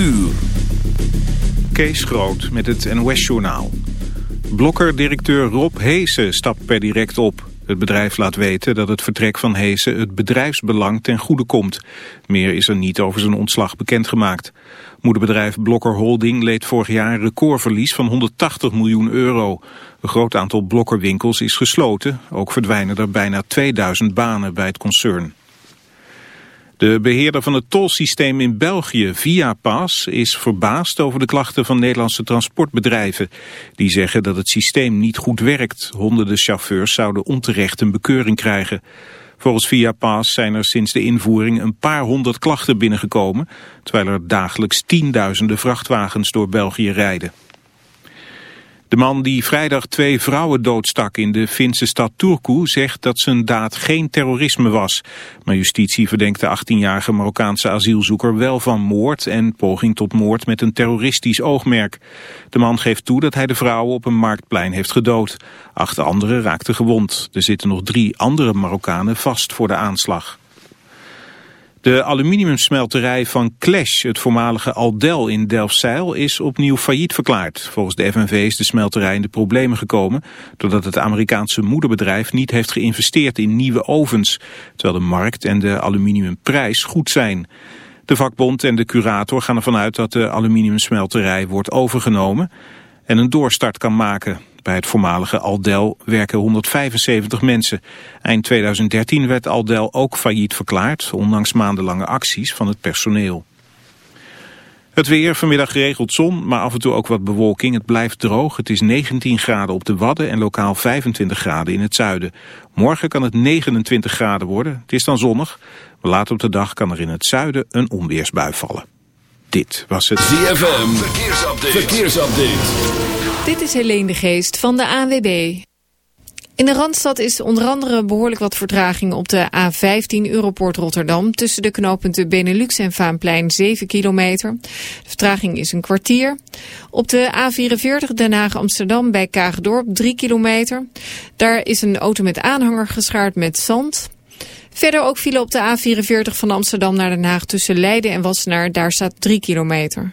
uur. Kees Groot met het NOS-journaal. Blokker-directeur Rob Heesen stapt per direct op. Het bedrijf laat weten dat het vertrek van Heesen het bedrijfsbelang ten goede komt. Meer is er niet over zijn ontslag bekendgemaakt. Moederbedrijf Blokker Holding leed vorig jaar een recordverlies van 180 miljoen euro. Een groot aantal blokkerwinkels is gesloten. Ook verdwijnen er bijna 2000 banen bij het concern. De beheerder van het tolsysteem in België, Viapas, is verbaasd over de klachten van Nederlandse transportbedrijven. Die zeggen dat het systeem niet goed werkt. Honderden chauffeurs zouden onterecht een bekeuring krijgen. Volgens Viapas zijn er sinds de invoering een paar honderd klachten binnengekomen, terwijl er dagelijks tienduizenden vrachtwagens door België rijden. De man die vrijdag twee vrouwen doodstak in de Finse stad Turku zegt dat zijn daad geen terrorisme was. Maar justitie verdenkt de 18-jarige Marokkaanse asielzoeker wel van moord en poging tot moord met een terroristisch oogmerk. De man geeft toe dat hij de vrouwen op een marktplein heeft gedood. Acht anderen raakten gewond. Er zitten nog drie andere Marokkanen vast voor de aanslag. De aluminiumsmelterij van Clash, het voormalige Aldel in Delfzijl, is opnieuw failliet verklaard. Volgens de FNV is de smelterij in de problemen gekomen doordat het Amerikaanse moederbedrijf niet heeft geïnvesteerd in nieuwe ovens, terwijl de markt en de aluminiumprijs goed zijn. De vakbond en de curator gaan ervan uit dat de aluminiumsmelterij wordt overgenomen en een doorstart kan maken. Bij het voormalige Aldel werken 175 mensen. Eind 2013 werd Aldel ook failliet verklaard, ondanks maandenlange acties van het personeel. Het weer, vanmiddag geregeld zon, maar af en toe ook wat bewolking. Het blijft droog. Het is 19 graden op de Wadden en lokaal 25 graden in het zuiden. Morgen kan het 29 graden worden. Het is dan zonnig. Maar later op de dag kan er in het zuiden een onweersbui vallen. Dit was het ZFM. Verkeersupdate. Verkeersupdate. Dit is Helene de Geest van de ANWB. In de Randstad is onder andere behoorlijk wat vertraging op de A15 Europort Rotterdam... tussen de knooppunten Benelux en Vaanplein 7 kilometer. De vertraging is een kwartier. Op de A44 Den Haag Amsterdam bij Kaagdorp 3 kilometer. Daar is een auto met aanhanger geschaard met zand... Verder ook file op de A44 van Amsterdam naar Den Haag tussen Leiden en Wassenaar. Daar staat 3 kilometer.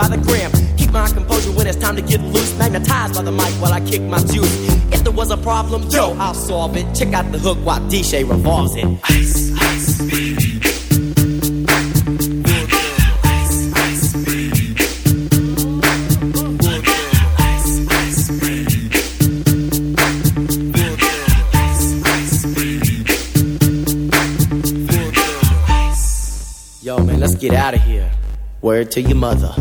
By the gram. Keep my composure when it's time to get loose. Magnetized by the mic while I kick my juice. If there was a problem, yo, I'll solve it. Check out the hook while DJ revolves it. Yo, man, let's get out of here. Word to your mother.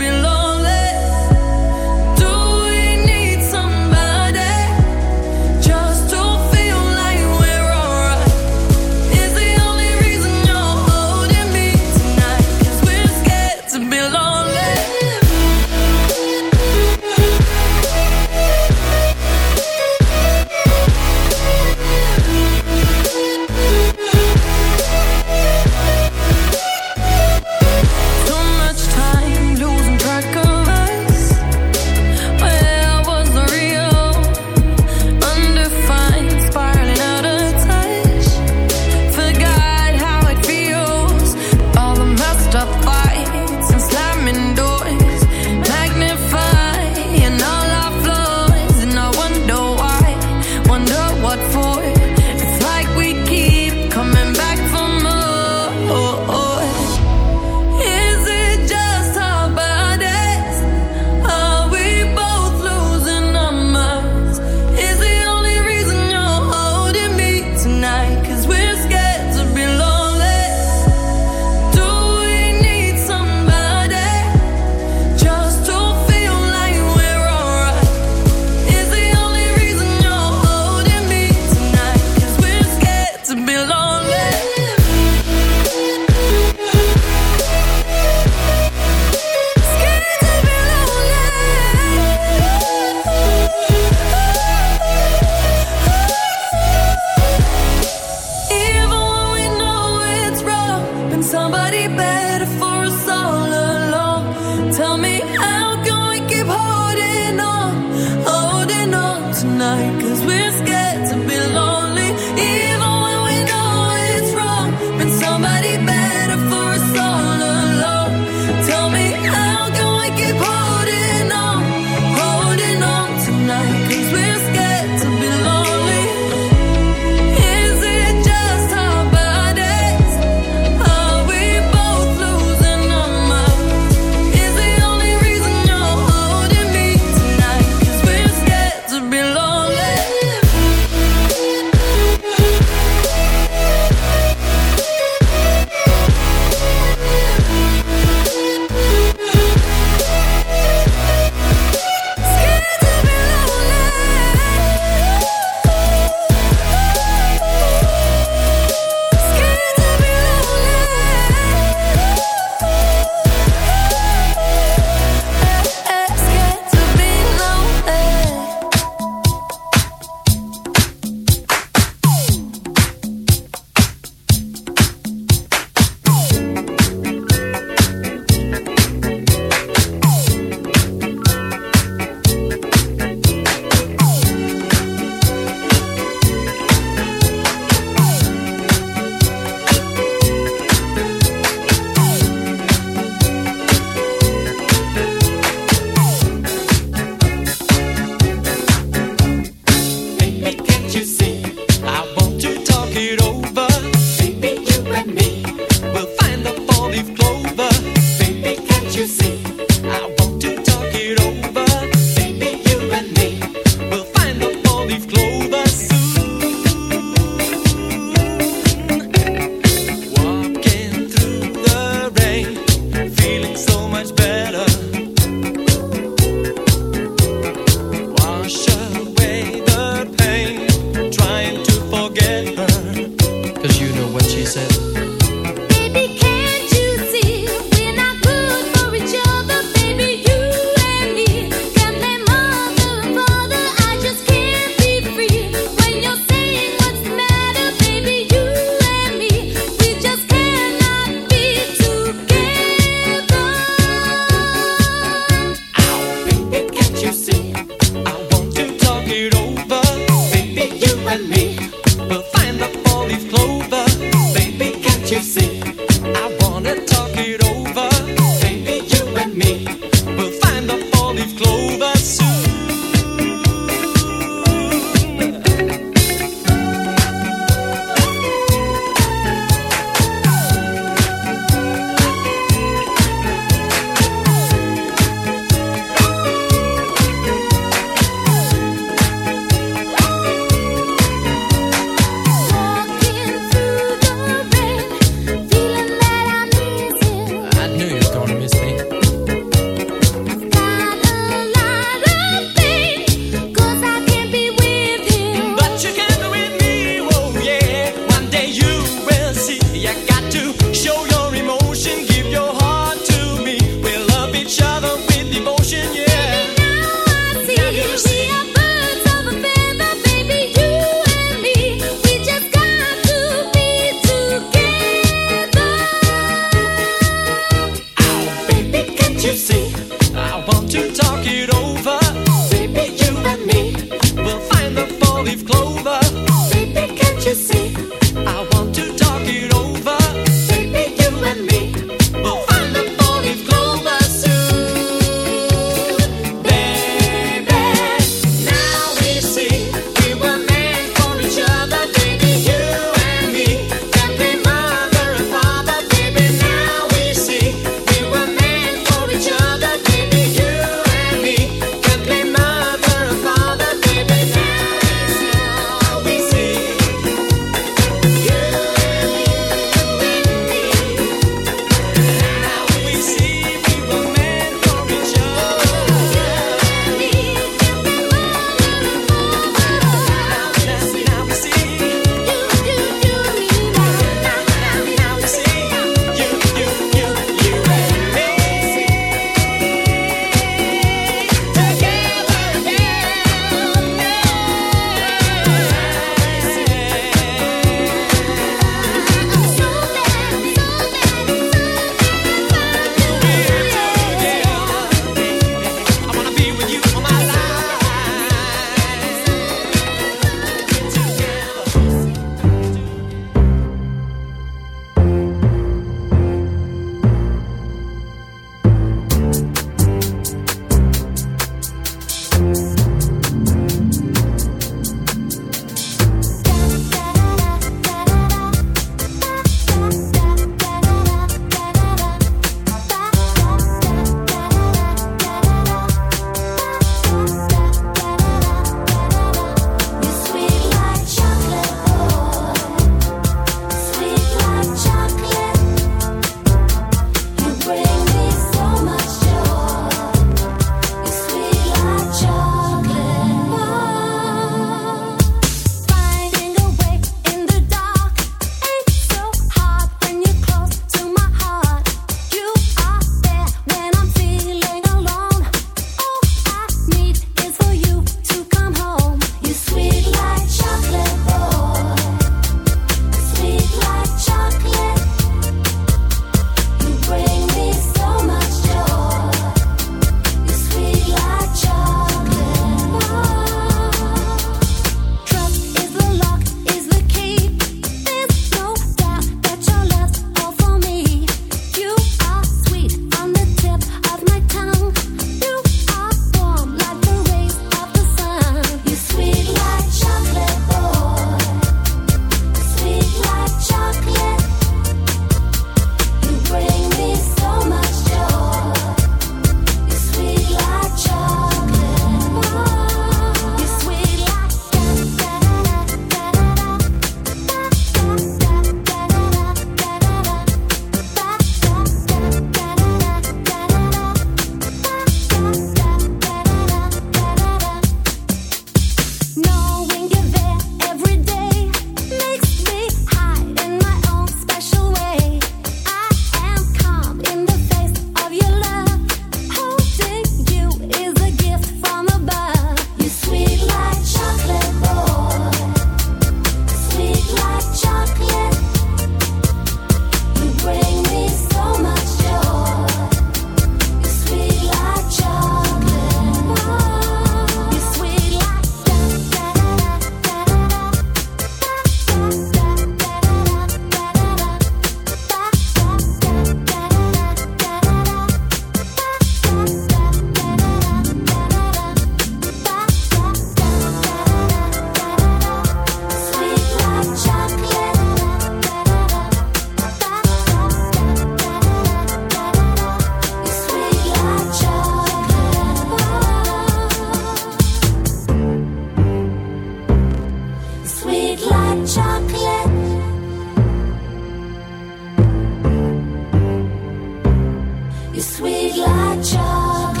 You're sweet like chocolate.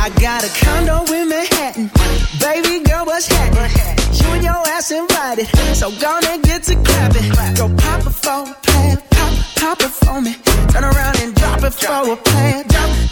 I got a condo in Manhattan. Baby girl, what's happening? You and your ass invited. So gonna get to clapping. Go pop it for a. Pop, pop it for me. Turn around and drop it for a plan.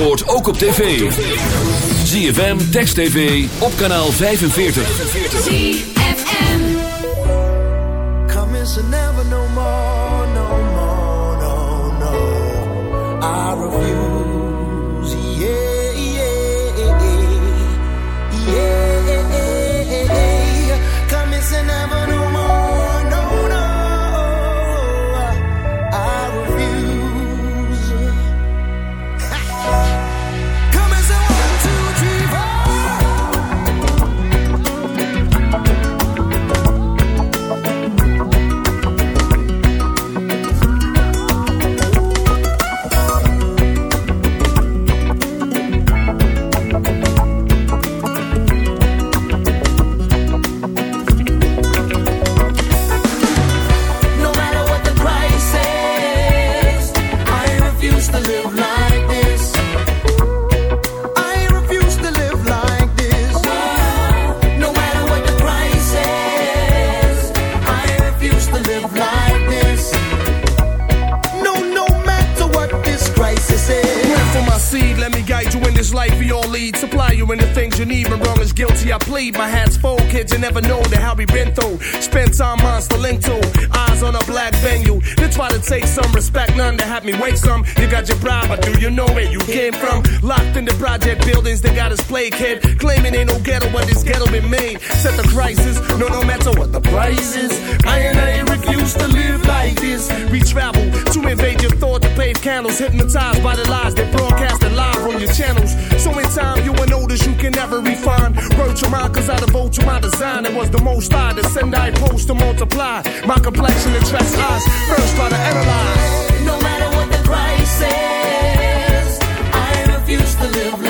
Zandvoort ook op tv. ZFM, Text TV, op kanaal 45. ZFM. So never no more, no more, no, no. I refuse, Let me guide you in this life we all lead. Supply you in the things you need. When wrong is guilty, I plead. My hat's full, kids, you never know the how we been through. Spent time on Stalento, eyes on a black venue. They try to take some respect, none to have me wait some. You got your bribe, but do you know where you came from? Locked in the project buildings, they got us plague kid. Claiming ain't no ghetto, but this ghetto been made. Set the crisis, no, no matter what the price is. I and I refuse to live like this. We travel to invade your thought to pave candles, hypnotized by the lies they broadcasted live on your channels. So in time, you will notice you can never refine. Word to mine, cause I devote to my design. It was the most I to send, I post to multiply. My complexion attracts eyes. First, try to analyze. No matter what the price is, I refuse to live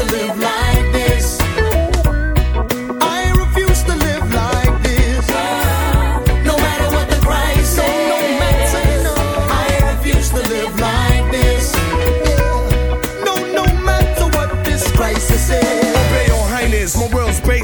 To live like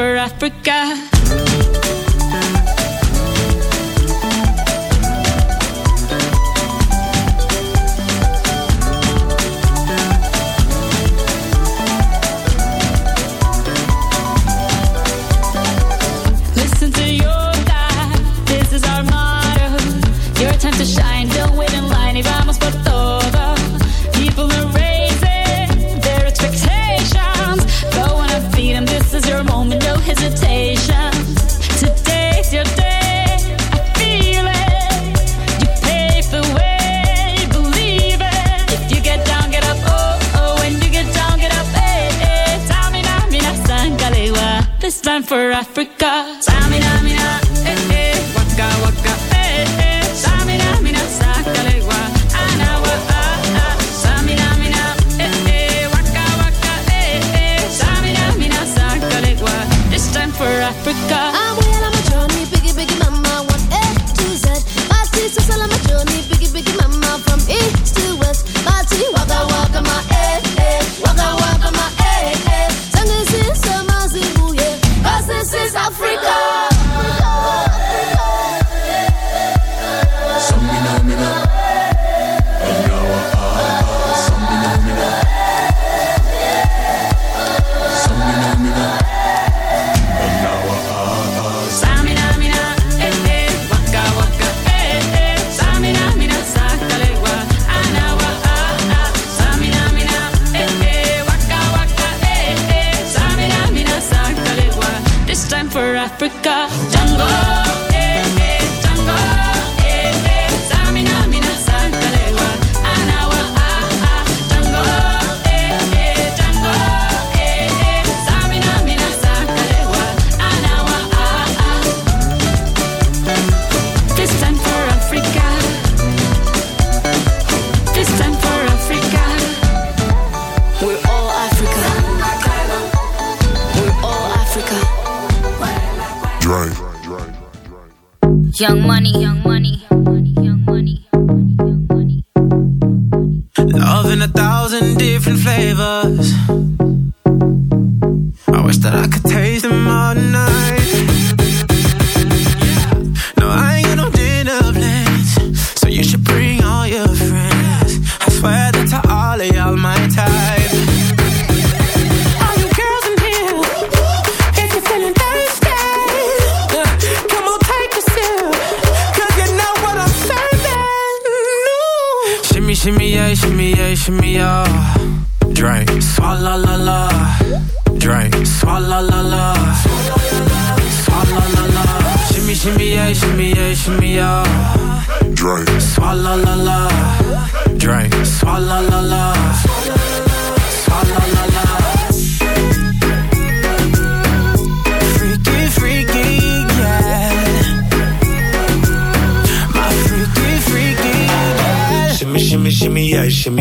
for Africa. for Africa.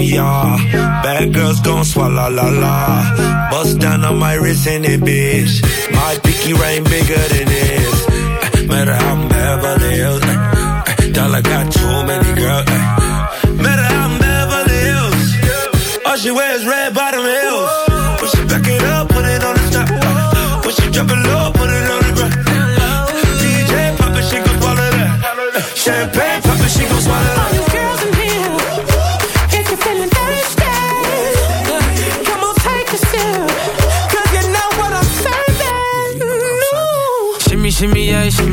yeah. Bad girls gon' swallow la la. Bust down on my wrist in it, bitch. My pinky rain bigger than this. Eh, matter how I'm Beverly Hills. Eh, eh, dollar got too many girls. matter how I'm Beverly Hills. All she wears red bottom heels. Push it back it up, put it on the top. Push it drop it low.